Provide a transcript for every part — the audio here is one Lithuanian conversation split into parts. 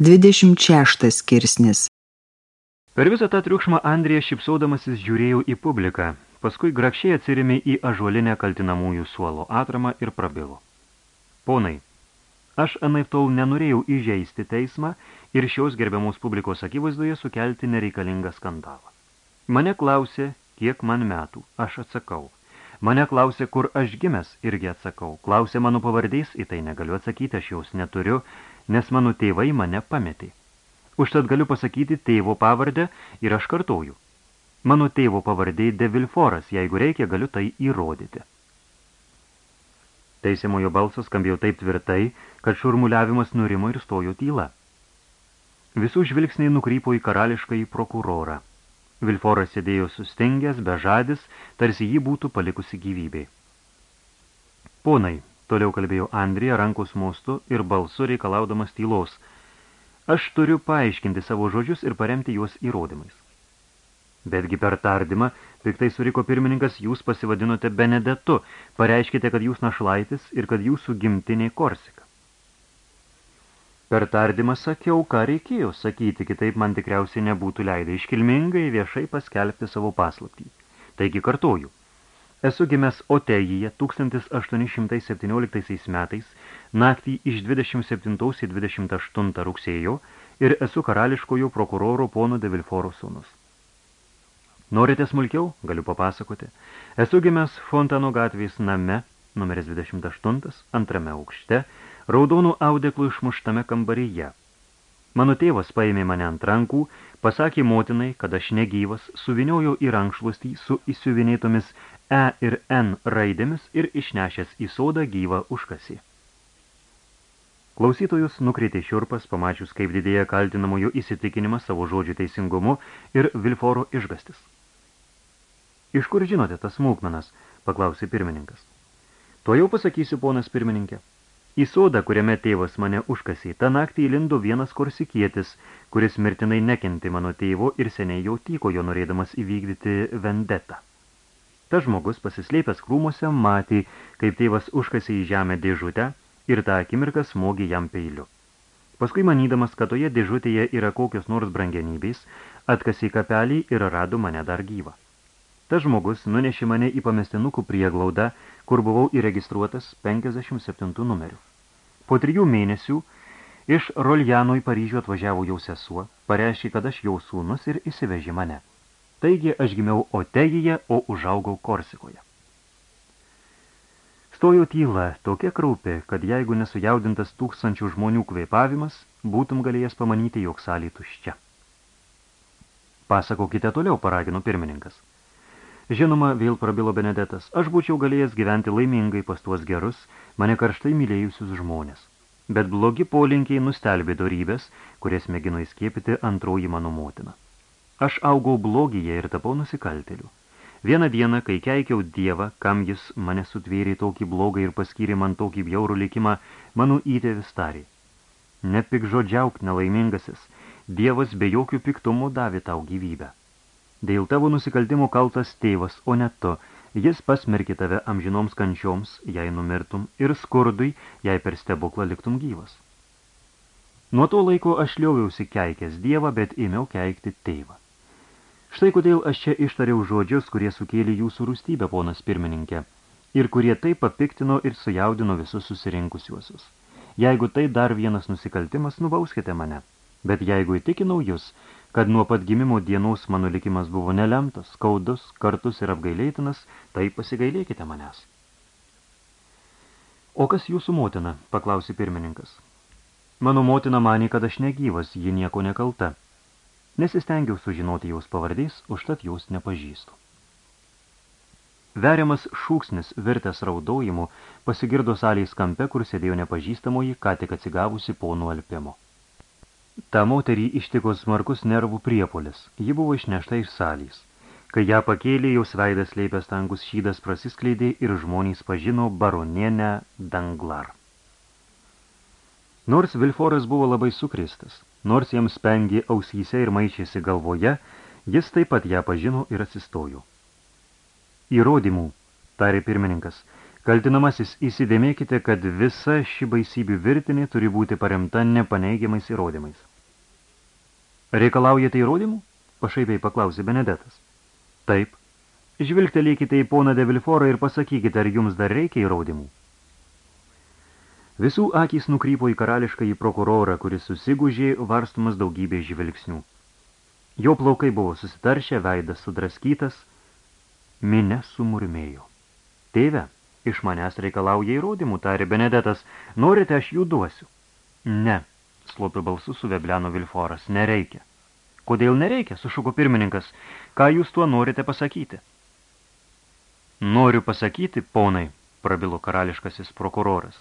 26 skirsnis Per visą tą triukšmą Andrija šipsaudamasis žiūrėjau į publiką, paskui grakščiai atsirėmė į ažuolinę kaltinamųjų suolo atramą ir prabilo. Ponai, aš anaip tol nenorėjau įžeisti teismą ir šios gerbiamos publikos akivaizdoje sukelti nereikalingą skandalą. Mane klausė, kiek man metų, aš atsakau. Mane klausė, kur aš gimęs, irgi atsakau. Klausė mano pavardės, į tai negaliu atsakyti, aš jaus neturiu, nes mano tėvai mane pametė. Užtat galiu pasakyti tėvo pavardę ir aš kartoju. Mano tėvo pavardė De Vilforas, jeigu reikia, galiu tai įrodyti. Teisimojo balsas skambėjo taip tvirtai, kad šurmuliavimas nurimo ir stojo tyla. Visų žvilgsniai nukrypo į karališką į prokurorą. Vilforas sėdėjo sustingęs, bežadis, tarsi jį būtų palikusi gyvybė. Ponai, Toliau kalbėjo Andrija rankos mostu ir balsu reikalaudamas tylos. Aš turiu paaiškinti savo žodžius ir paremti juos įrodymais. Betgi per tardymą, piktai suriko pirmininkas, jūs pasivadinote Benedetu, pareiškite, kad jūs našlaitis ir kad jūsų gimtinė Korsika. Per tardymą sakiau, ką reikėjo sakyti, kitaip man tikriausiai nebūtų leidę iškilmingai viešai paskelbti savo paslaptį. Taigi kartoju, Esu gimęs Otejyje 1817 metais, naktį iš 27 į 28 rugsėjo ir esu karališkojo prokuroro pono de Vilforo sūnus. Norite smulkiau? Galiu papasakoti. Esu gimęs Fontano gatvės name, numeris 28, antrame aukšte, raudonų audeklų išmuštame kambaryje. Mano tėvas paėmė mane ant rankų, pasakė motinai, kad aš negyvas, suviniojo į rankšluostį su įsiuvinėtomis E ir N raidėmis ir išnešęs į sodą gyvą užkasį. Klausytojus nukreitė šiurpas, pamačius, kaip didėja kaltinamojo įsitikinimas savo žodžių teisingumu ir Vilforo išgastis. Iš kur žinote tas smulkmenas, paklausė pirmininkas. To jau pasakysiu, ponas pirmininkė. Į sodą, kuriame tėvas mane užkasė, tą naktį įlindo vienas korsikietis, kuris mirtinai nekenti mano tėvo ir seniai jau tykojo norėdamas įvykdyti vendetą. Tas žmogus pasislėpęs krūmuose matė, kaip tėvas užkasė į žemę dėžutę ir tą akimirką smogė jam peiliu. Paskui manydamas, kad toje dėžutėje yra kokios nors brangenybės, atkasė kapelį ir rado mane dar gyvą. Tas žmogus nunešė mane į pamestinukų prieglaudą, kur buvau įregistruotas 57 numeriu. Po trijų mėnesių iš Roljano į Paryžių atvažiavo jau sesuo, pareiškė, kad aš jau sūnus ir įsivežė mane. Taigi aš gimiau Otejyje, o užaugau Korsikoje. Stojo tyla, tokia kraupė, kad jeigu nesujaudintas tūkstančių žmonių kvėpavimas, būtum galėjęs pamanyti, jog salį tuščia. Pasakokite toliau, paragino pirmininkas. Žinoma, vėl prabilo Benedetas, aš būčiau galėjęs gyventi laimingai pas tuos gerus, mane karštai mylėjusius žmonės. Bet blogi polinkiai nustelbė dorybės, kurias mėgino įskiepyti antroji mano motina. Aš augau blogyje ir tapau nusikalteliu. Vieną dieną, kai keikiau Dievą, kam jis mane sutvėrė tokį blogą ir paskyrė man tokį bjaurų likimą, mano įtėvis tarė. Nepikžodžiauk nelaimingasis, Dievas be jokių piktumų davė tau gyvybę. Dėl tavo nusikaltimo kaltas tėvas, o ne tu, jis pasmerkė tave amžinoms kančioms, jei numirtum, ir skurdui, jei per stebuklą liktum gyvas. Nuo to laiko aš liauviausi keikęs Dievą, bet ėmiau keikti tėvą. Štai kodėl aš čia ištariau žodžius, kurie sukėlė jūsų rūstybę, ponas pirmininkė, ir kurie taip papiktino ir sujaudino visus susirinkusiuosius. Jeigu tai dar vienas nusikaltimas, nubauskite mane. Bet jeigu įtikinau jūs, kad nuo pat gimimo dienos mano likimas buvo nelemtas, skaudus, kartus ir apgailėtinas, tai pasigailėkite manęs. O kas jūsų motina, paklausė pirmininkas. Mano motina manė, kad aš negyvas, ji nieko nekalta. Nesistengiau sužinoti jos pavardės, užtat jos nepažįstu. Veriamas šūksnis, virtęs raudojimu, pasigirdo salės kampe, kur sėdėjo nepažįstamoji, ką tik atsigavusi ponų alpimo. Ta moterį ištiko smarkus nervų priepolis, ji buvo išnešta iš salės. Kai ją pakėlė, jos veidas leipęs tangus šydas prasiskleidė ir žmonės pažino baronienę Danglar. Nors Vilforas buvo labai sukristas, Nors jiems spengė ausyse ir maišėsi galvoje, jis taip pat ją pažino ir atsistojo. Įrodymų, tarė pirmininkas, kaltinamasis įsidėmėkite, kad visa ši baisybių virtinė turi būti paremta nepaneigiamais įrodymais. Reikalaujate įrodymų? Pašaipiai paklausė Benedetas. Taip. Žvilgtelėkite į poną de Vilforą ir pasakykite, ar jums dar reikia įrodymų. Visų akys nukrypo į karališką į prokurorą, kuris susigūžė varstumas daugybė žvilgsnių. Jo plaukai buvo susitaršę, veidas sudraskytas, minė sumurmėjo. Tėve, iš manęs reikalauja įrodymų, tarė Benedetas, norite aš jų duosiu. Ne, slopiu balsu suvebleno Vilforas, nereikia. Kodėl nereikia, sušuko pirmininkas, ką jūs tuo norite pasakyti? Noriu pasakyti, ponai, prabilo karališkasis prokuroras,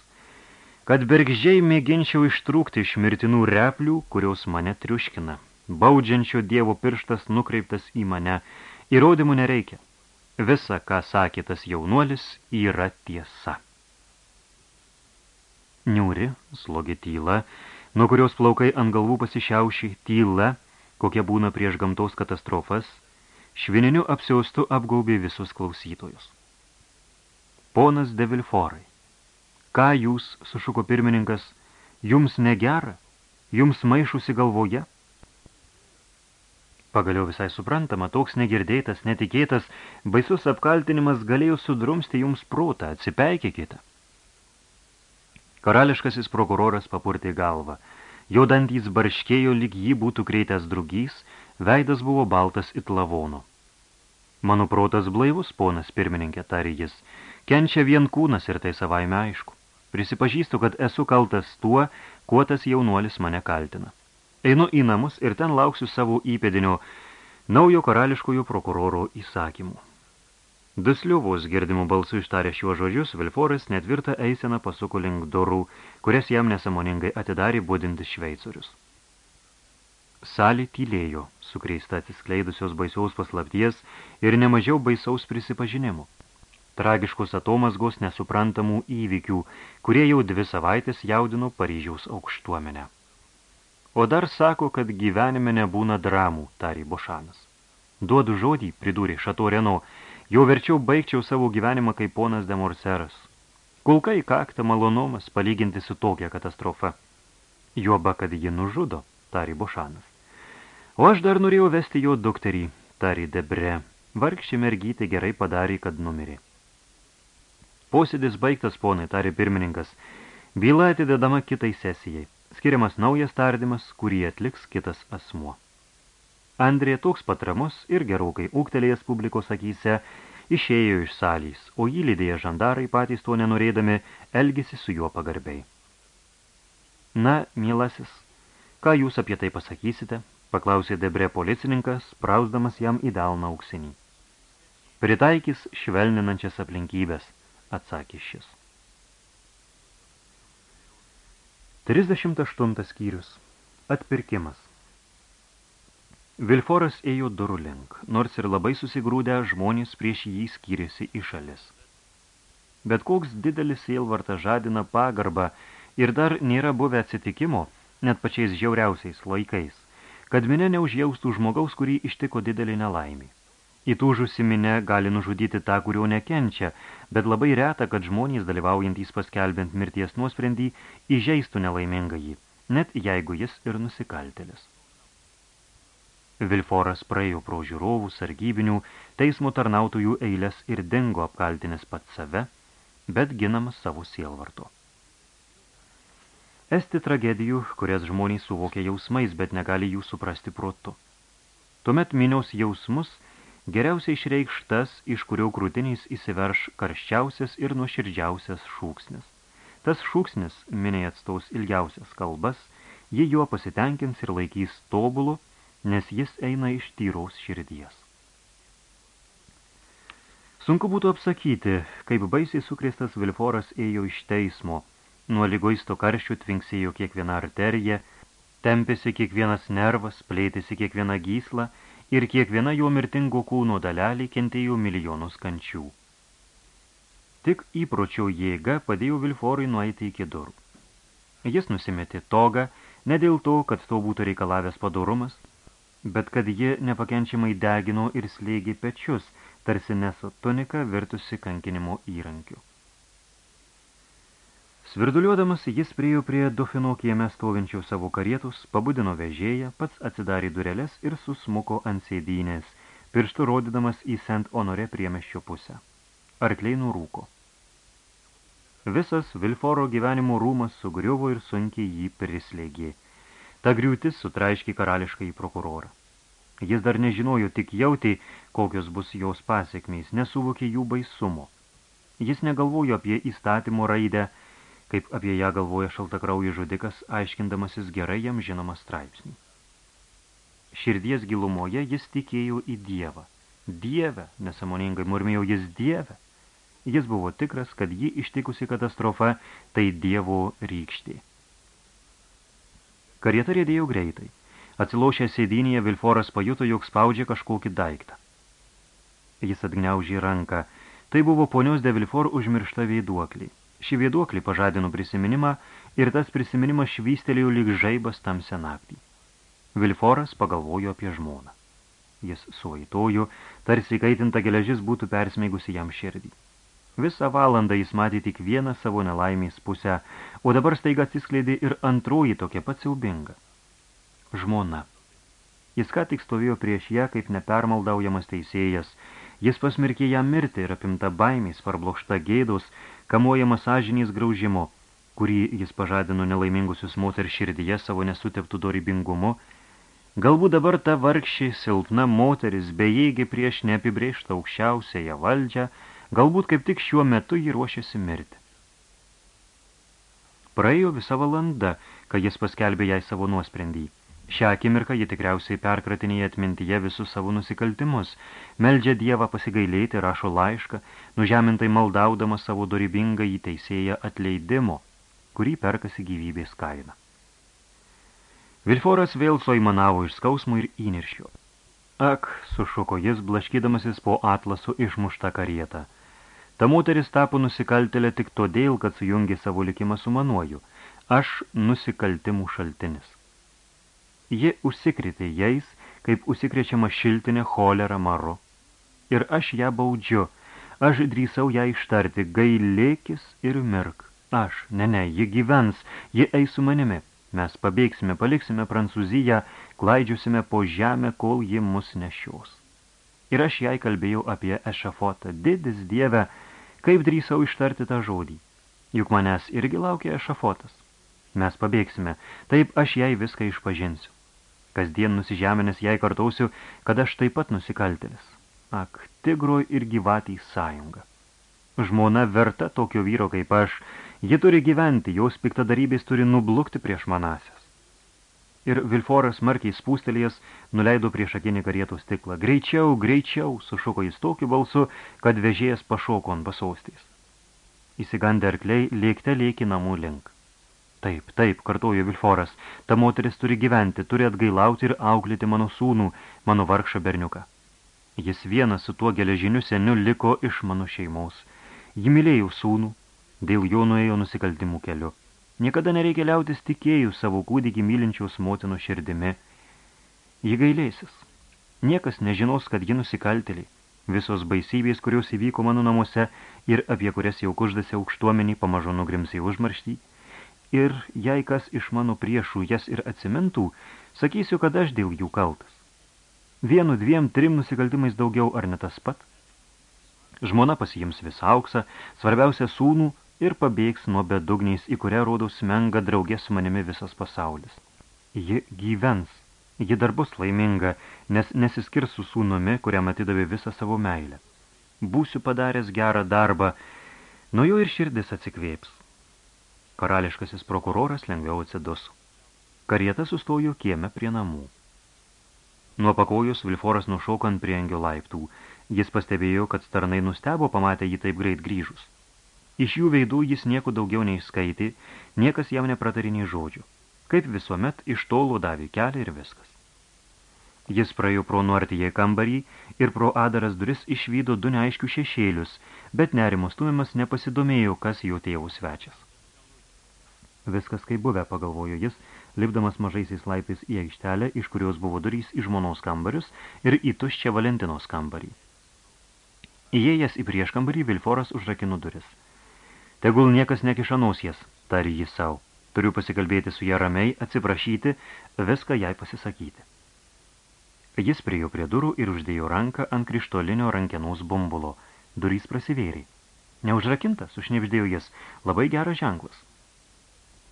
kad bergžiai mėginčiau ištrūkti iš mirtinų replių, kurios mane triuškina. Baudžiančio dievo pirštas nukreiptas į mane, įrodymų nereikia. Visa, ką sakė tas jaunuolis, yra tiesa. Niūri, slogi tyla, nuo kurios plaukai ant galvų pasišiauši tyla, kokia būna prieš gamtos katastrofas, švininiu apsiaustu apgaubė visus klausytojus. Ponas de Vilforai, ką jūs, sušuko pirmininkas, jums negera, jums maišusi galvoje? Pagaliau visai suprantama, toks negirdėtas, netikėtas, baisus apkaltinimas galėjo sudrumsti jums protą, atsipeikėkite. Karališkasis prokuroras papurtė galvą. Jo dantys barškėjo, lyg jį būtų kreitęs drugys, veidas buvo baltas it lavono. Mano protas blaivus, ponas pirmininkė, tarė jis, kenčia vien kūnas ir tai savaime aišku. Prisipažįstu, kad esu kaltas tuo, kuo tas jaunuolis mane kaltina. Einu į namus ir ten lauksiu savo įpėdinio naujo karališkojų prokuroro įsakymų. Dusliu vos girdimų balsų ištarė šiuo žodžius, Vilforas netvirtą eiseną pasuko link durų, kurias jam nesamoningai atidarė būdintis šveicorius. Salė tylėjo, sukreista atsiskleidusios baisiaus paslapties ir nemažiau baisaus prisipažinimų. Tragiškus atomasgos nesuprantamų įvykių, kurie jau dvi savaitės jaudino Paryžiaus aukštuomenę. O dar sako, kad gyvenime nebūna dramų, tarė Bošanas. Duodu žodį, pridūrė Šato Reno, Jau verčiau baigčiau savo gyvenimą kaip ponas de Morseras. Kulka į kaktą malonumas palyginti su tokia katastrofa. Juoba, kad ji nužudo, tari Bošanas. O aš dar norėjau vesti jo dukterį, tari Debre. Vargšė mergytė gerai padarė, kad numirė. Posėdis baigtas, ponai, tari pirmininkas. Byla atidedama kitai sesijai. Skiriamas naujas tardymas, kurį atliks kitas asmuo. Andrė toks patramus ir gerokai ūktelėjęs publikos akyse išėjo iš salys, o jį lydėję žandarai patys to nenorėdami elgėsi su juo pagarbiai. Na, mielasis, ką jūs apie tai pasakysite? paklausė Debre policininkas, prausdamas jam į delną auksinį. Pritaikys švelninančias aplinkybės, atsakė šis. 38 skyrius. Atpirkimas. Vilforas ėjo durų link, nors ir labai susigrūdę žmonės prieš jį skyrėsi į šalis. Bet koks didelis sielvartas žadina pagarbą ir dar nėra buvę atsitikimo, net pačiais žiauriausiais laikais, kad minė neužjaustų žmogaus, kurį ištiko didelį nelaimį. Įtūžusi minė gali nužudyti tą, kurio nekenčia, bet labai reta, kad žmonės dalyvaujantys paskelbint mirties nuosprendį įžeistų nelaimingą jį, net jeigu jis ir nusikaltelis. Vilforas praėjo pro žiūrovų, sargybinių, teismo tarnautojų eilės ir dingo apkaltinęs pat save, bet ginamas savo sielvarto. Esti tragedijų, kurias žmonės suvokia jausmais, bet negali jų suprasti protu. Tuomet miniaus jausmus geriausiai išreikštas, iš kurio krūtiniais įsiverš karščiausias ir nuoširdžiausias šūksnis. Tas šūksnis miniai atstaus ilgiausias kalbas, ji juo pasitenkins ir laikys tobulu, nes jis eina iš tyraus širdies. Sunku būtų apsakyti, kaip baisiai sukrėstas Vilforas ėjo iš teismo, nuo lygoisto karščių tvinksėjo kiekviena arterija, tempėsi kiekvienas nervas, plėtėsi kiekviena gysla ir kiekviena jo mirtingo kūno dalelį kentėjo milijonus kančių. Tik įpročio jėga padėjo Vilforui nueiti iki durų. Jis nusimetė togą, ne dėl to, kad to būtų reikalavęs padorumas, bet kad ji nepakenčiamai degino ir slėgė pečius, tarsi neso tunika virtusi kankinimo įrankiu. Svirduliuodamas jis priejo prie Dofino kieme stovinčių savo karietus, pabudino vežėją, pats atsidarė dureles ir susmuko ant sėdynės, pirštų rodydamas į Sent Honore priemeščio pusę. Arkliai nurūko. Visas Vilforo gyvenimo rūmas sugriuvo ir sunkiai jį prislėgė. Ta griūtis sutraiškė karališkai prokurorą. Jis dar nežinojo, tik jauti, kokios bus jos pasiekmės, nesuvokė jų baisumo. Jis negalvojo apie įstatymo raidę, kaip apie ją galvoja šaltakraujų žudikas, aiškindamasis gerai jam žinomą straipsnį. Širdies gilumoje jis tikėjo į Dievą. Dievę, nesamoningai murmėjo jis Dievę. Jis buvo tikras, kad jį ištikusi katastrofa tai Dievo rykštė. Karieta rėdėjo greitai. Atsilošę sėdynėje Vilforas pajuto, jog spaudžia kažkokį daiktą. Jis atgniaužė ranką. Tai buvo ponios de Vilfor užmiršta veiduoklį. Ši vėduoklį pažadino prisiminimą ir tas prisiminimas švystelėjo lyg žaibas tamsią naktį. Vilforas pagalvojo apie žmoną. Jis suaitojo, tarsi kaitinta geležis būtų persmeigusi jam širdį. Visą valandą jis matė tik vieną savo nelaimės pusę, o dabar staiga atsiskleidė ir antroji tokia pat siaubinga. Žmona. Jis ką tik stovėjo prieš ją kaip nepermaldaujamas teisėjas. Jis pasmirkė ją mirti ir apimta baimės, parblokšta gėdos, kamuojama sąžinės graužimo, kurį jis pažadino nelaimingusius moter širdyje savo nesuteptų dorybingumu, galbūt dabar ta vargši silpna moteris bejėgi prieš neapibrėžtą aukščiausiąją valdžią, galbūt kaip tik šiuo metu jį ruošiasi mirti. Praėjo visa valanda, kai jis paskelbė jai savo nuosprendį. Šią akimirką ji tikriausiai perkratinėje atmintyje visus savo nusikaltimus, meldžia Dievą pasigailėti, rašo laišką, nužemintai maldaudama savo dorybingą į teisėją atleidimo, kurį perkasi gyvybės kaina. Vilforas vėl suaimanavo iš skausmų ir įniršio. Ak, sušuko jis, blaškydamasis po atlasu išmuštą karietą. Ta moteris tapo nusikaltelė tik todėl, kad sujungė savo likimą su manuoju. Aš nusikaltimų šaltinis. Ji užsikrėtė jais, kaip užsikrečiama šiltinė cholera maru. Ir aš ją baudžiu, aš drįsau ją ištarti, gailėkis ir mirk. Aš, ne, ne, ji gyvens, ji eis su manimi. Mes pabėgsime, paliksime Prancūziją, klaidžiusime po žemę, kol ji mus nešios. Ir aš jai kalbėjau apie ešafotą. Didis dieve, kaip drįsau ištarti tą žodį. Juk manęs irgi laukia ešafotas. Mes pabėgsime, taip aš jai viską išpažinsiu. Kasdien nusižeminęs jai kartausiu, kad aš taip pat nusikaltėlis. Ak, tigro ir gyvatį sąjunga. Žmona verta tokio vyro kaip aš, ji turi gyventi, jos piktadarybės turi nublukti prieš manasias. Ir Vilforas smarkiai spūstelėjęs nuleido prieš akinį karietų stiklą. Greičiau, greičiau, sušuko jis tokiu balsu, kad vežėjas pašoko ant pasaustės. Įsigandę arkliai lėkte lėki namų link. Taip, taip, kartojo Vilforas, ta moteris turi gyventi, turi atgailauti ir auklėti mano sūnų, mano vargšą berniuką. Jis vienas su tuo geležiniu seniu liko iš mano šeimos. Ji mylėjo sūnų, dėl jo nuėjo nusikaltimų keliu. Niekada nereikia liautis tikėjų savo kūdikį mylinčiaus motinų širdimi. Ji gailėsis. Niekas nežinos, kad ji nusikaltėliai. Visos baisybės, kurios įvyko mano namuose ir apie kurias jau kuždasi aukštuomenį, pamažu nugrims į užmarštį, ir jei kas iš mano priešų jas ir atsimintų, sakysiu, kad aš dėl jų kaltas. Vienu, dviem, trim nusikaltimais daugiau ar ne tas pat? Žmona pasijims visą auksą, svarbiausia sūnų ir pabėgs nuo bedugniais, į kurią rodau smenga draugė su manimi visas pasaulis. Ji gyvens, ji dar bus laiminga, nes nesiskirs su sūnumi, kuriam atidavė visą savo meilę. Būsiu padaręs gerą darbą, nuo jo ir širdis atsikvėps. Karališkasis prokuroras lengviau atsidus. Karieta sustojo kieme prie namų. Nuo pakojus Vilforas nušokant prie angio laiptų. Jis pastebėjo, kad starnai nustebo pamatę jį taip greit grįžus. Iš jų veidų jis nieko daugiau neišskaitė, niekas jam nepratarinė žodžių. Kaip visuomet, iš tolo davė kelią ir viskas. Jis praėjo pro nuartyje kambarį ir pro adaras duris išvydo du neaiškių šešėlius, bet nerimo stumimas nepasidomėjo, kas jo tėvų svečias. Viskas kaip buvę, pagalvojo jis, lipdamas mažaisiais laiptais į aikštelę, iš kurios buvo durys į žmonos kambarius ir į tuščią Valentinos kambarį. Įėjęs į prieškambarį, Vilforas užrakino duris. Tegul niekas nekiša nausies, tarė jis savo. Turiu pasikalbėti su ją ramiai, atsiprašyti, viską jai pasisakyti. Jis priejo prie durų ir uždėjo ranką ant krištolinio rankenos bumbulo. Durys prasivėrė. Neužrakinta, sušnipždėjo jis, labai geras ženklas.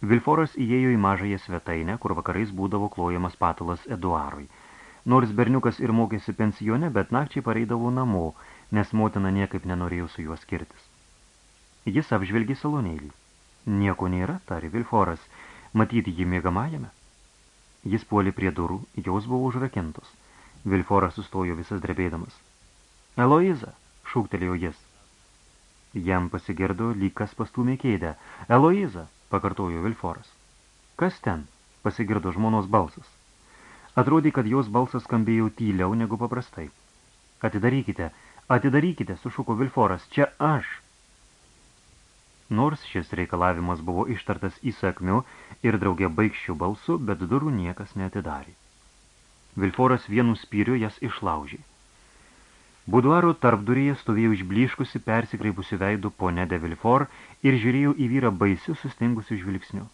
Vilforas įėjo į mažąją svetainę, kur vakarais būdavo klojamas patalas Eduarui. Nors berniukas ir mokėsi pensione, bet nakčiai pareidavo namo, nes motina niekaip nenorėjo su juo skirtis. Jis apžvelgė salonėlį. Nieko nėra, tarė Vilforas, matyti jį mėgamajame. Jis puolė prie durų, jos buvo užrakintos. Vilforas sustojo visas drebėdamas. Eloiza, šūktelėjo jis. Jam pasigirdo, lyg kas pastumė kėdę. Eloiza, pakartojo Vilforas. Kas ten? pasigirdo žmonos balsas. Atrodė, kad jos balsas skambėjo tyliau negu paprastai. Atidarykite, atidarykite, sušuko Vilforas, čia aš. Nors šis reikalavimas buvo ištartas įsakmiu ir draugė baigščių balsu, bet durų niekas neatidarė. Vilforas vienu spyriu jas išlaužė. Buduaro tarpdurėje stovėjo išbliškusi persikreipusi veidų ponė de Vilfor ir žiūrėjo į vyrą baisiu sustingusiu žvilgsniu.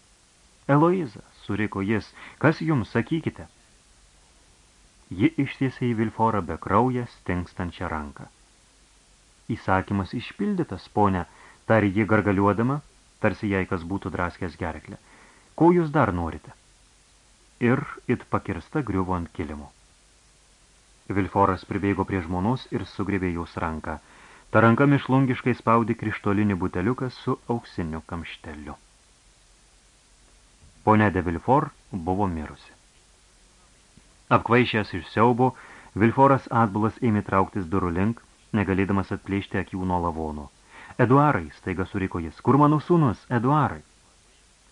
Eloiza, suriko jis, kas jums sakykite? Ji ištiesė į Vilforą be kraują stingstančią ranką. Įsakymas išpildytas, ponė, tarė ji gargaliuodama, tarsi jai kas būtų draskęs gerklę. Ko jūs dar norite? Ir it pakirsta griuvo ant kilimo. Vilforas pribėgo prie žmonos ir sugrėbė jos ranką. Ta ranka mišlungiškai spaudė krištolinį buteliuką su auksiniu kamšteliu. Pone de Vilfor buvo mirusi. Apkvaišęs iš siaubo, Vilforas atbulas ėmė trauktis durų link, negalėdamas atplėšti akių nuo lavono. Eduarai, staiga suriko jis, kur mano sūnus, Eduarai?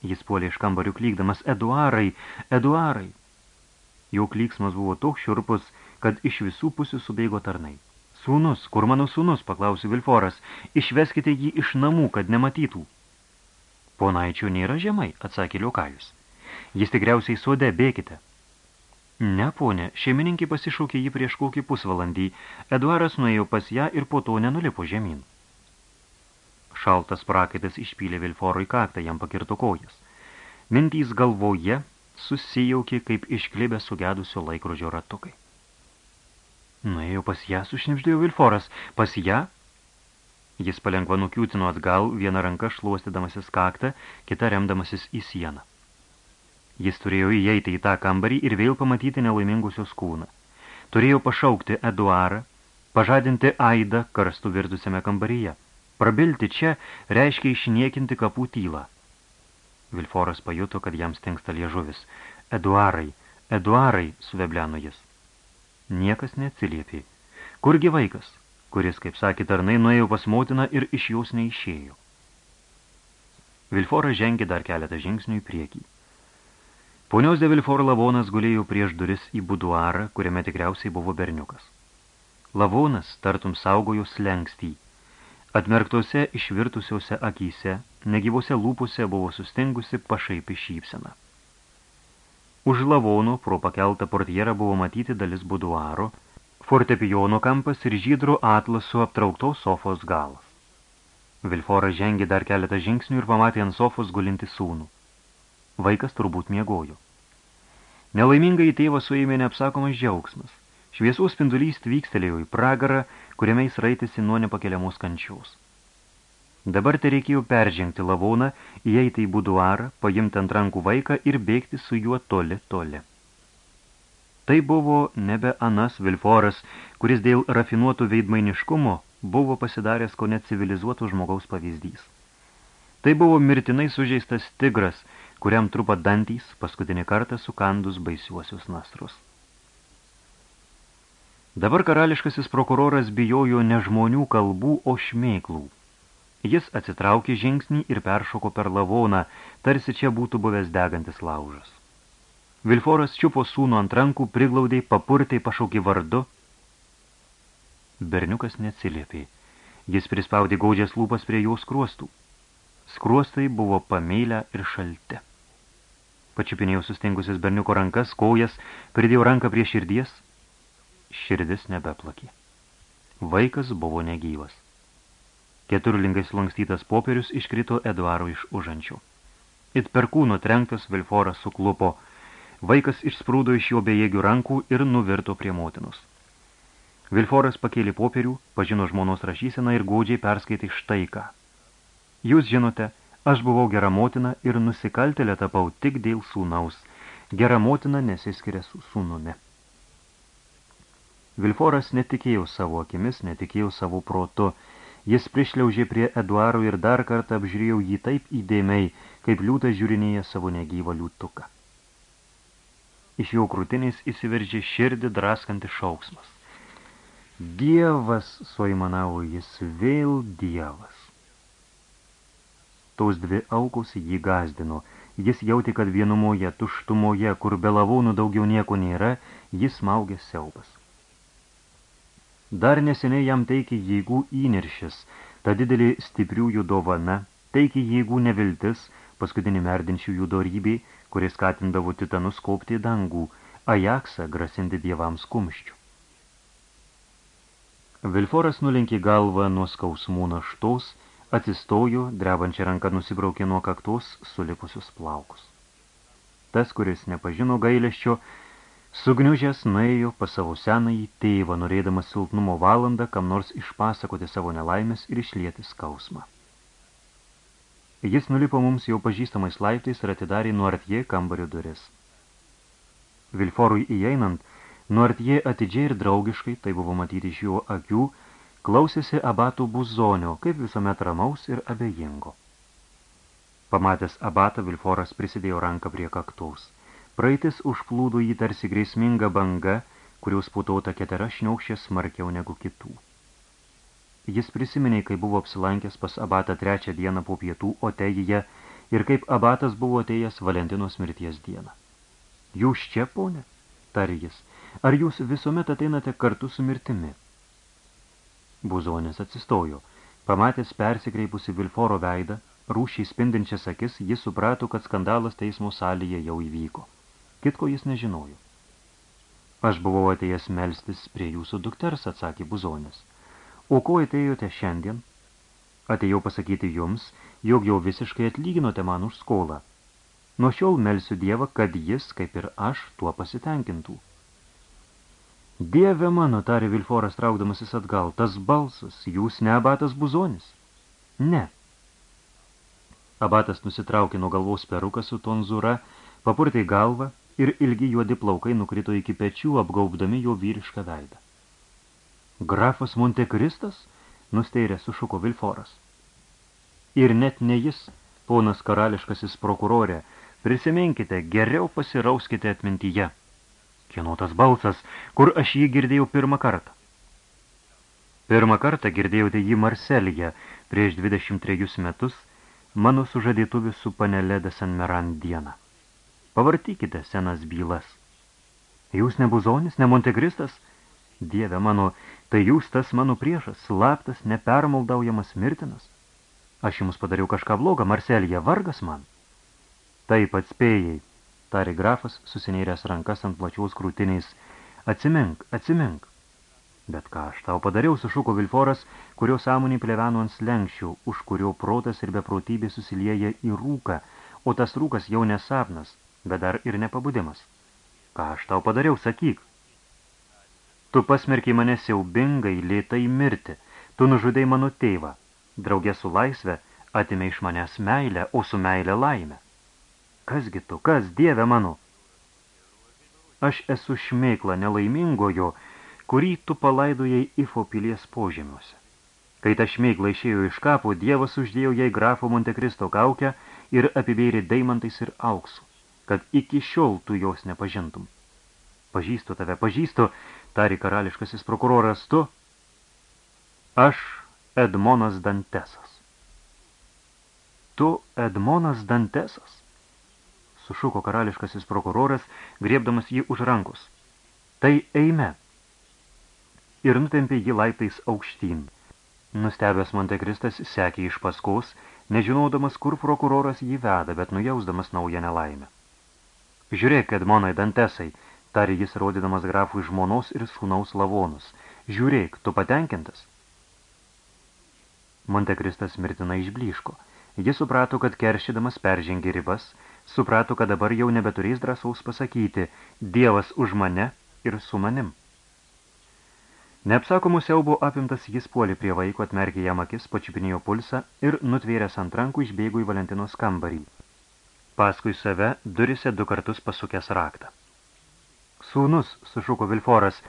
Jis puolė iš kambarių klykdamas, Eduarai, Eduarai. Jo klyksmas buvo toks šiurpus, kad iš visų pusių subėgo tarnai. Sūnus, kur mano sūnus, paklausė Vilforas, išveskite jį iš namų, kad nematytų. Ponaičio nėra žemai, atsakė Liokajus. Jis tikriausiai sode, bėkite. Ne, ponė, šeimininkė pasišaukė jį prieš kokį pusvalandį. Eduaras nuėjo pas ją ir po to nenulipo žemyn. Šaltas prakaitas išpylė Vilforui kaktą, jam pakirto kojas. Mintys galvoje susijaukė kaip išklibę sugedusio laikrodžio ratukai. Nuėjo pas ją, sušnipždėjo Vilforas. Pas ją? Jis palengva nukiūtino atgal, vieną ranką šluostydamasis kaktą, kitą remdamasis į sieną. Jis turėjo įeiti į tą kambarį ir vėl pamatyti nelaimingusios kūną. Turėjo pašaukti Eduarą, pažadinti Aidą karstų virdusiame kambaryje. Prabilti čia reiškia išniekinti kapų tylą. Vilforas pajuto, kad jam stengsta liežuvis. Eduarai, Eduarai, suvebliano jis. Niekas neatsiliepė. Kurgi vaikas, kuris, kaip sakė tarnai, nuėjo pas motiną ir iš jos neišėjo. Vilforas žengė dar keletą žingsnių į priekį. Ponios de Vilfor lavonas gulėjo prieš duris į buduarą, kuriame tikriausiai buvo berniukas. Lavonas, tartum saugojo slengstį, Atmerktose išvirtusiuose akyse, negyvose lūpose buvo sustingusi pašaipi šypsena. Už lavonų pro pakeltą portjerą buvo matyti dalis buduaro, fortepijono kampas ir žydro atlasu aptrauktos sofos galas. Vilforas žengė dar keletą žingsnių ir pamatė ant sofos gulinti sūnų. Vaikas turbūt miegojo. Nelaimingai tėvą suėmė neapsakomas džiaugsmas. Šviesos spindulys tvykstelėjo į pragarą, kuriame jis raitėsi nuo nepakeliamos kančiaus. Dabar tai reikėjo peržengti lavoną, įeiti į buduarą, paimti ant rankų vaiką ir bėgti su juo toli toli. Tai buvo nebe Anas Vilforas, kuris dėl rafinuotų veidmainiškumo buvo pasidaręs ko net civilizuotų žmogaus pavyzdys. Tai buvo mirtinai sužeistas tigras, kuriam trupa dantys paskutinį kartą sukandus baisiuosius nastrus. Dabar karališkasis prokuroras bijojo ne žmonių kalbų, o šmėklų. Jis atsitraukė žingsnį ir peršoko per lavoną, tarsi čia būtų buvęs degantis laužas. Vilforas čiupo sūnų ant rankų, priglaudė, papurtė, pašaukė vardu. Berniukas neatsiliepė. Jis prispaudė gaudžias lūpas prie jos skruostų. Skruostai buvo pamėlę ir šalti. Pačiupinėjau sustingusias berniuko rankas, kojas, pridėjau ranką prie širdies – širdis nebeplakė. Vaikas buvo negyvas. Keturlingai sulankstytas popierius iškrito Eduaro iš užančių. It per kūno trenktas Vilforas suklupo. Vaikas išsprūdo iš jo bejėgių rankų ir nuvirto prie motinos. Vilforas pakėlė popierių, pažino žmonos rašyseną ir godžiai perskaitė štai ką. Jūs žinote, aš buvau gera motina ir nusikaltelė tapau tik dėl sūnaus. Gera motina nesiskiria su sūnumi. Vilforas netikėjo savo akimis, netikėjo savo protu. Jis prišliaužė prie Eduaro ir dar kartą apžiūrėjau jį taip įdėmiai, kaip liūtas žiūrinėja savo negyvą liūtuką. Iš jo krūtinės įsiveržė širdį draskantis šauksmas. Dievas, suaimanavo jis, vėl Dievas. Tos dvi aukos jį gazdino. Jis jauti, kad vienumoje, tuštumoje, kur be lavūnų daugiau nieko nėra, jis maugė siaubas. Dar neseniai jam teikė jėgų įniršis, ta didelė stipriųjų dovana, teikė jėgų neviltis, paskutinį merdinčiųjų dorybė, kuris skatindavo titanus kopti dangų, Ajaksą grasinti dievams kumščių. Vilforas nulenkė galvą nuo skausmų naštos, atsistojo, drebančią ranką nusibraukė nuo kaktos sulipusius plaukus. Tas, kuris nepažino gailesčio, sugniužęs nuėjo pas savo senąjį tėvą, norėdamas silpnumo valandą, kam nors išpasakoti savo nelaimės ir išlieti skausmą. Jis nulipo mums jau pažįstamais laiptais ir atidarė nuartie kambario duris. Vilforui įeinant, Nuartie atidžiai ir draugiškai, tai buvo matyti iš jo akių, klausėsi abatų buzonio, kaip visuomet ramaus ir abejingo. Pamatęs abatą, Vilforas prisidėjo ranką prie kaktaus. Praeitis užplūdo jį tarsi grėsminga banga, kurios putauta ketera šniaukšė smarkiau negu kitų. Jis prisiminė, kai buvo apsilankęs pas abatą trečią dieną po pietų Otejyje ir kaip abatas buvo atėjęs Valentinos mirties dieną. Jūs čia, ponė? tarė jis, ar jūs visuomet ateinate kartu su mirtimi? Buzonis atsistojo. Pamatęs persikreipusi Vilforo veidą, rūšiai spindinčias akis, jis suprato, kad skandalas teismo salėje jau įvyko. Kitko jis nežinojo. Aš buvau atėjęs melstis prie jūsų dukters, atsakė Buzonis. O ko atėjote šiandien? Atėjau pasakyti jums, jog jau visiškai atlyginote man už skolą. Nuo šiol melsiu Dievą, kad jis, kaip ir aš, tuo pasitenkintų. Dieve mano, tarė Vilforas traukdamasis atgal, tas balsas, jūs ne abatas buzonis? Ne. Abatas nusitraukė nuo galvos peruką su tonzūra, papurtė galvą ir ilgi juodi plaukai nukrito iki pečių, apgaubdami jo vyrišką veidą. Grafas Montekristas? nusteirė sušuko Vilforas. Ir net ne jis, ponas karališkasis prokurorė, Prisiminkite, geriau pasirauskite atmintyje. Kieno tas balsas, kur aš jį girdėjau pirmą kartą? Pirmą kartą girdėjote jį Marselyje prieš 23 metus mano sužadėtuvis su panelė de San Meran dieną. Pavartykite senas bylas. Jūs ne buzonis, ne montegristas? Dieve mano, tai jūs tas mano priešas, slaptas, nepermaldaujamas mirtinas. Aš jums padariau kažką blogą, Marselyje, vargas man. Taip, atspėjai, tarė grafas, susinėręs rankas ant plačiaus krūtiniais. Atsimink, atsimink. Bet ką aš tau padariau, sušuko Vilforas, kurio sąmonį pleveno ant slenkščių, už kurio protas ir beprotybė susilieja į rūką, o tas rūkas jau nesapnas, bet dar ir nepabudimas. Ką aš tau padariau, sakyk. Tu pasmerkiai mane siaubingai, lėtai mirti, tu nužudai mano tėvą, draugė su laisvė, atimė iš manęs meilę, o su meilė laimę. Kasgi tu, kas, dieve mano? Aš esu šmeikla nelaimingojo, kurį tu palaidojai Ifo pilies požemiuose. Kai ta šmeikla išėjo iš kapo, Dievas uždėjo jai grafo Montekristo kaukę ir apibėrė deimantais ir auksu, kad iki šiol tu jos nepažintum. Pažįstu tave, pažįstu, tari karališkasis prokuroras tu. Aš Edmonas Dantesas. Tu Edmonas Dantesas? sušuko karališkasis prokuroras, griebdamas jį už rankos. Tai eime. Ir nutempė jį laiptais aukštyn. Nustebęs Montekristas sekė iš paskos, nežinodamas, kur prokuroras jį veda, bet nujausdamas naują nelaimę. Žiūrėk, Edmonai Dantesai, tarė jis rodydamas grafui žmonos ir sūnaus lavonus. Žiūrėk, tu patenkintas? Montekristas mirtinai išbliško. Jis suprato, kad keršydamas peržengė ribas, suprato, kad dabar jau nebeturės drąsaus pasakyti Dievas už mane ir su manim. Neapsakomų siaubo apimtas jis puolė prie vaiko, atmerkė jam akis, pačiupinėjo pulsą ir nutvėręs ant rankų išbėgo į Valentinos kambarį. Paskui save durise du kartus pasukęs raktą. Sūnus, sušuko Vilforas,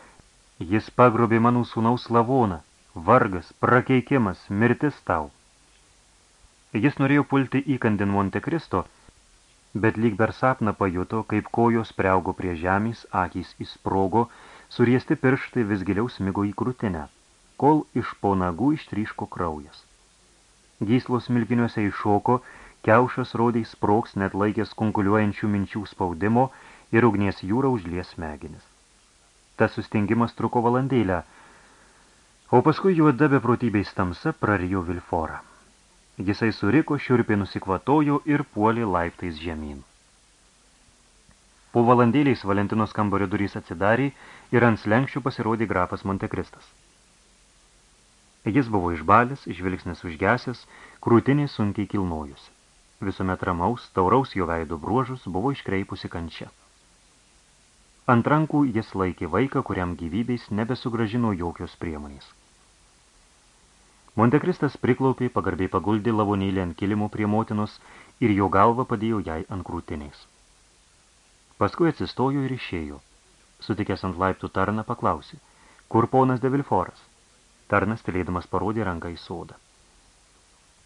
jis pagrobė manų sūnaus lavoną, vargas, prakeikimas, mirtis tau. Jis norėjo pulti įkandin Monte Kristo, bet lyg per sapną pajuto, kaip kojos priaugo prie žemės, akys įsprogo, suriesti pirštai vis giliau smigo į krūtinę, kol iš po nagų ištryško kraujas. Gyslos milkiniuose iššoko, kiaušas rodai sproks net laikės kunkuliuojančių minčių spaudimo ir ugnies jūra užlies smegenis. Tas sustingimas truko valandėlę, o paskui juoda beprotybės tamsa prarijo Vilforą. Jisai suriko, šiurpiai nusikvatojo ir puolė laiptais žemyn. Po valandėliais Valentinos kambario durys atsidarė ir ant slenkščių pasirodė grafas Montekristas. Jis buvo išbalęs, žvilgsnis užgesęs, krūtinė sunkiai kilnojusi. Visuomet ramaus, tauraus jo veido bruožus buvo iškreipusi kančia. Ant rankų jis laikė vaiką, kuriam gyvybės nebesugražino jokios priemonės. Montekristas priklaupė, pagarbiai paguldė lavonėlį ant kilimo prie motinos ir jo galvą padėjo jai ant krūtinės. Paskui atsistojo ir išėjo. Sutikęs ant laiptų tarną paklausė, kur ponas de Vilforas? Tarnas tylėdamas parodė ranką į sodą.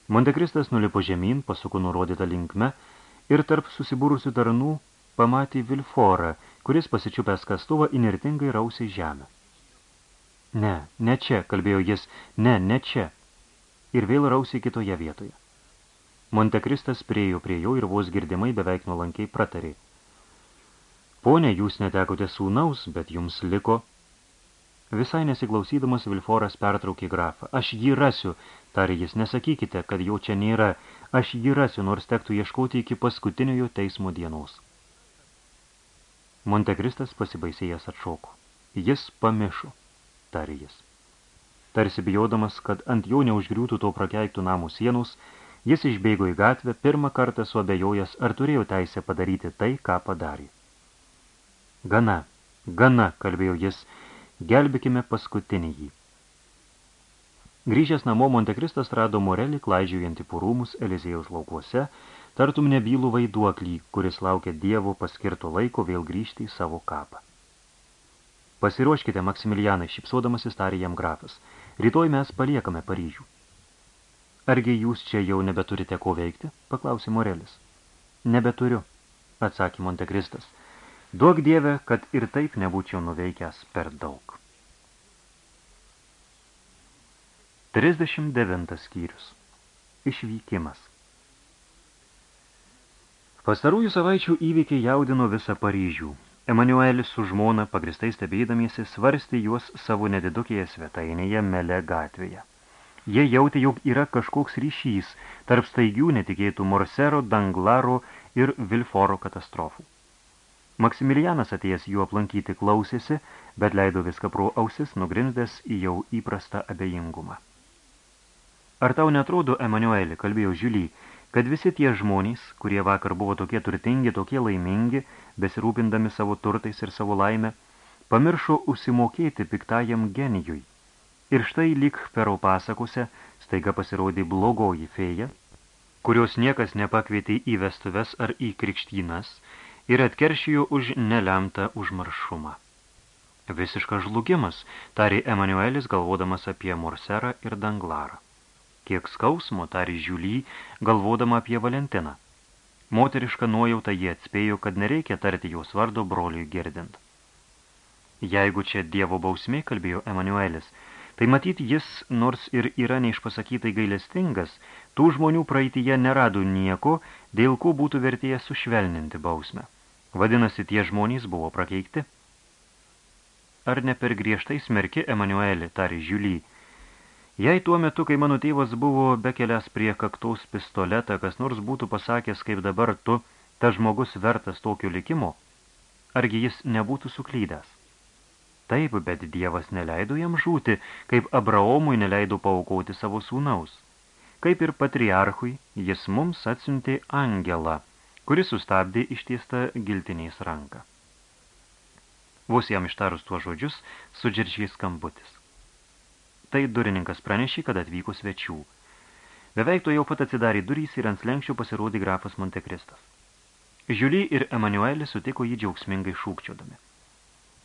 Montekristas nulipo žemyn, pasuko nurodytą linkme ir tarp susibūrusių tarnų pamatė Vilforą, kuris pasičiupęs kastuvą inertingai rausiai žemę. Ne, ne čia, kalbėjo jis, ne, ne čia. Ir vėl rausiai kitoje vietoje. Montekristas priejo prie jo ir vos girdimai beveik nuolankiai pratarė. Pone, jūs netekote sūnaus, bet jums liko. Visai nesiklausydamas Vilforas pertraukė grafą. Aš jį rasiu, tarė jis, nesakykite, kad jau čia nėra. Aš jį rasiu, nors tektų ieškoti iki paskutiniojo teismo dienos. Montekristas pasibaisėjęs atšoko. Jis pamišo, tarė jis. Tarsi bijodamas, kad ant jo neužgriūtų to prakeiktų namų sienos, jis išbėgo į gatvę, pirmą kartą suabejojęs, ar turėjo teisę padaryti tai, ką padarė. Gana, gana, kalbėjo jis, gelbėkime paskutinį. Grįžęs namo Montekristas rado Morelį klaidžiujantį purūmus Elizėjaus laukuose, tartum nebylų vaiduoklį, kuris laukia dievo paskirto laiko vėl grįžti į savo kapą. Pasiruoškite, Maksimilianai, šipsodamas įstarė jam grafas. Rytoj mes paliekame Paryžių. Argi jūs čia jau nebeturite ko veikti? paklausė Morelis. Nebeturiu, atsakė Montekristas. Duok dievę, kad ir taip nebūčiau nuveikęs per daug. 39 skyrius. Išvykimas. Pastarųjų savaičių įvykiai jaudino visą Paryžių. Emanuelis su žmona, pagristai stebėdamiesi, svarstė juos savo nedidukėje svetainėje Mele gatvėje. Jie jautė, jog yra kažkoks ryšys tarp staigių netikėtų Morsero, Danglaro ir Vilforo katastrofų. Maksimilianas atėjęs jų aplankyti klausėsi, bet leido viską pro ausis, nugrimzdęs į jau įprastą abejingumą. Ar tau netrodo, Emanueli, kalbėjo Žiulį, kad visi tie žmonės, kurie vakar buvo tokie turtingi, tokie laimingi, besirūpindami savo turtais ir savo laimę, pamiršo užsimokėti piktajam genijui. Ir štai lyg pero pasakose staiga pasirodė blogoji fėja, kurios niekas nepakvietė į vestuves ar į krikštynas, ir atkeršijo už nelemtą užmaršumą. Visiškas žlugimas, tarė Emanuelis, galvodamas apie Morserą ir Danglarą. Kiek skausmo, tarė Žiulį, galvodama apie Valentiną. Moteriška nuojauta jie atspėjo, kad nereikia tarti jos vardo broliui girdint. Jeigu čia dievo bausmė, kalbėjo Emanuelis, tai matyt jis, nors ir yra neišpasakytai gailestingas, tų žmonių praeityje nerado nieko, dėl ko būtų vertėję sušvelninti bausmę. Vadinasi, tie žmonės buvo prakeikti? Ar ne per griežtai smerki Emanuelį, tarė Žiulį. Jei tuo metu, kai mano tėvas buvo bekelias prie kaktaus pistoletą, kas nors būtų pasakęs, kaip dabar tu, ta žmogus vertas tokio likimo, argi jis nebūtų suklydęs? Taip, bet Dievas neleido jam žūti, kaip Abraomui neleido paukoti savo sūnaus. Kaip ir patriarchui, jis mums atsiuntė angelą, kuris sustabdė ištiestą giltiniais ranką. Vos jam ištarus tuos žodžius, sudžeržiai skambutis. Tai durininkas pranešė, kad atvyko svečių. Beveik to jau pat atsidarė durys ir ant slenkščio pasirodė grafas Montekristas. Žiulį ir Emanuelis sutiko jį džiaugsmingai šūkčiodami.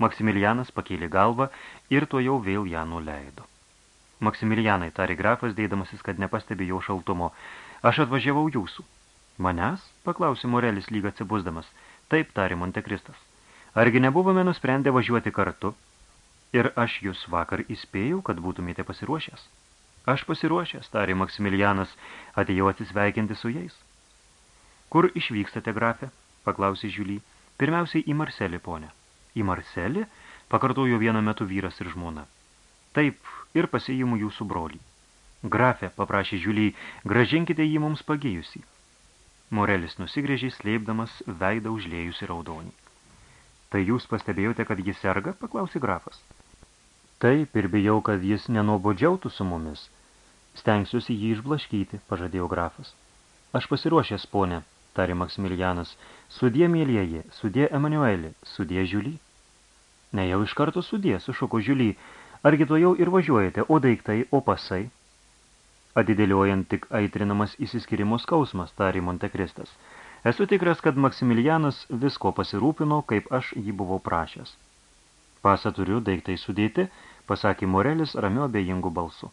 Maksimilianas pakėlė galvą ir to jau vėl ją nuleido. Maksimilianai, tarė grafas, deidamasis, kad nepastebi jo šaltumo. Aš atvažiavau jūsų. Manęs? paklausė Morelis lyg atsibusdamas. Taip, tarė Montekristas. Argi nebuvome nusprendę važiuoti kartu? Ir aš jūs vakar įspėjau, kad būtumėte pasiruošęs. Aš pasiruošęs, tarė Maksimilianas, atėjau atsisveikinti su jais. Kur išvykstate, grafė? paklausė Žiulį. Pirmiausiai į Marselį, ponę. Į Marselį? pakartojo vienu metu vyras ir žmona. Taip, ir pasiimu jūsų brolį. Grafė, paprašė Žiuliai, gražinkite jį mums pagėjusį. Morelis nusigrėžė, slėpdamas veidą užlėjusi raudonį. Tai jūs pastebėjote, kad jis serga, paklausė grafas. Taip, ir bijau, kad jis nenobodžiautų su mumis. Stengsiuosi jį išblaškyti, pažadėjo grafas. Aš pasiruošęs, ponė, tarė Maksimilianas, sudie mėlieji, sudie Emanuelį, sudie Žiulį. Ne jau iš karto sudie, sušuko Žiulį, Argi to jau ir važiuojate, o daiktai, o pasai? Atidėliojant tik aitrinamas įsiskirimo skausmas, tarė Montekristas. Esu tikras, kad Maksimilianas visko pasirūpino, kaip aš jį buvau prašęs. Pasą turiu, daiktai sudėti, pasakė Morelis ramiu abejingu balsu.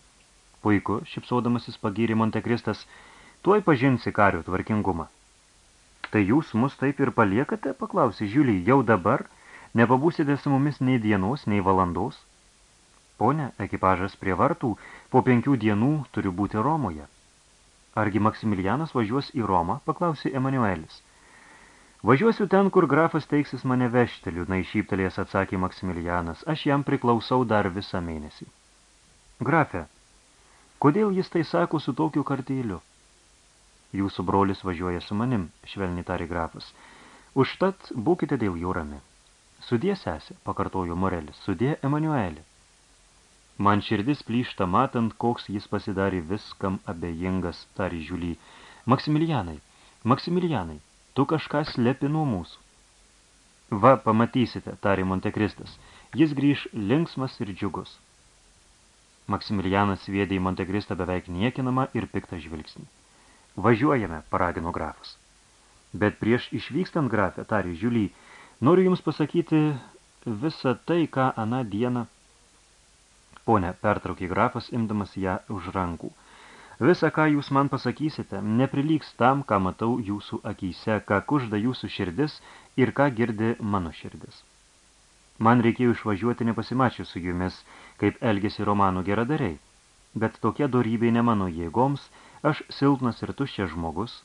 Puiku, šipsodamasis pagyrė Montekristas, tuoj pažinsi kario tvarkingumą. Tai jūs mus taip ir paliekate, paklausė Žiulį, jau dabar, nepabūsite su mumis nei dienos, nei valandos? Pone, ekipažas prie vartų po penkių dienų turi būti Romoje. Argi Maksimilianas važiuos į Romą, paklausė Emanuelis. Važiuosiu ten, kur grafas teiksis mane vežti, liūdnai šyptelės atsakė Maksimilianas. Aš jam priklausau dar visą mėnesį. Grafe, kodėl jis tai sako su tokiu kartėliu? Jūsų brolis važiuoja su manim, švelniai tarė grafas. Užtat būkite dėl jų rami. Sudė sesė, pakartojo Morelis, sudė Emanuelį. Man širdis plyšta matant, koks jis pasidarė viskam abejingas, tarė žiulį. Maksimilianai, Maksimilianai, tu kažką slepi nuo mūsų. Va, pamatysite, tarė Montekristas, jis grįž linksmas ir džiugus. Maksimilianas sviedė į Montekristą beveik niekinamą ir piktą žvilgsnį. Važiuojame, paragino grafas. Bet prieš išvykstant grafę, tarė žiulį, noriu jums pasakyti visą tai, ką aną dieną Pone, pertraukė grafas, imdamas ją už rankų. Visa, ką jūs man pasakysite, neprilygs tam, ką matau jūsų akyse, ką kužda jūsų širdis ir ką girdi mano širdis. Man reikėjo išvažiuoti nepasimačius su jumis, kaip elgėsi romanų geradariai, bet tokie dorybei ne mano jėgoms, aš silpnas ir tuščias žmogus,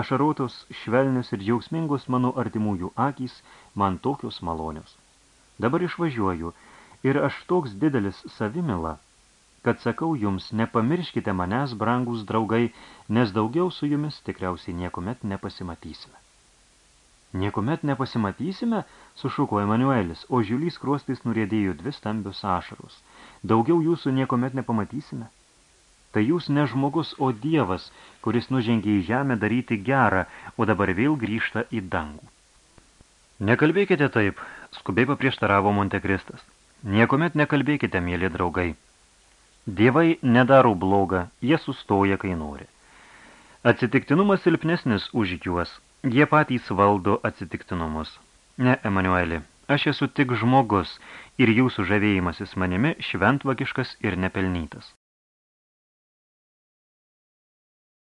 ašarotos, švelnius ir džiaugsmingos mano artimųjų akys man tokios malonios. Dabar išvažiuoju, ir aš toks didelis savimila, kad sakau jums, nepamirškite manęs, brangus draugai, nes daugiau su jumis tikriausiai niekuomet nepasimatysime. Niekuomet nepasimatysime, sušuko Emanuelis, o žiulys kruostais nurėdėjo dvi stambius ašarus. Daugiau jūsų niekuomet nepamatysime. Tai jūs ne žmogus, o dievas, kuris nužengė į žemę daryti gerą, o dabar vėl grįžta į dangų. Nekalbėkite taip, skubiai paprieštaravo Montekristas. Niekuomet nekalbėkite, mėly draugai. Dievai nedaro blogą, jie sustoja, kai nori. Atsitiktinumas silpnesnis už juos, jie patys valdo atsitiktinumus. Ne, Emanueli, aš esu tik žmogus ir jūsų žavėjimasis manimi šventvagiškas ir nepelnytas.